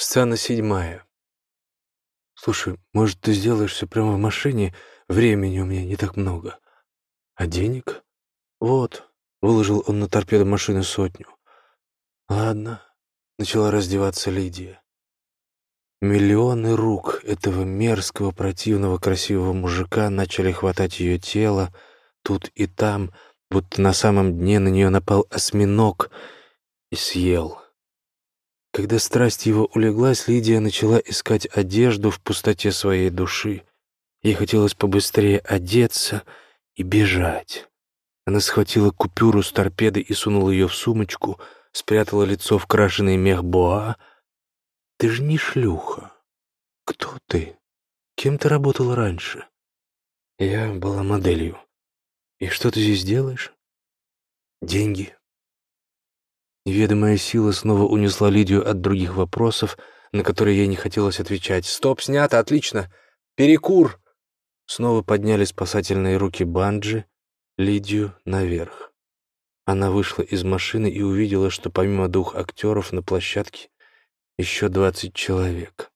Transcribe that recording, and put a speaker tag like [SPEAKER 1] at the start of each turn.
[SPEAKER 1] Сцена седьмая. «Слушай, может, ты сделаешь все прямо в машине? Времени у меня не так много. А денег? Вот, выложил он на торпеду машины сотню. Ладно, начала раздеваться Лидия. Миллионы рук этого мерзкого, противного, красивого мужика начали хватать ее тело тут и там, будто на самом дне на нее напал осьминог и съел. Когда страсть его улеглась, Лидия начала искать одежду в пустоте своей души. Ей хотелось побыстрее одеться и бежать. Она схватила купюру с торпеды и сунула ее в сумочку, спрятала лицо в крашеный мех боа. «Ты же не шлюха. Кто ты? Кем ты работала раньше?» «Я была моделью. И что ты здесь делаешь?» «Деньги. Неведомая сила снова унесла Лидию от других вопросов, на которые ей не хотелось отвечать. «Стоп, снято, отлично! Перекур!» Снова подняли спасательные руки Банджи, Лидию наверх. Она вышла из машины и увидела, что помимо двух актеров на площадке еще двадцать человек.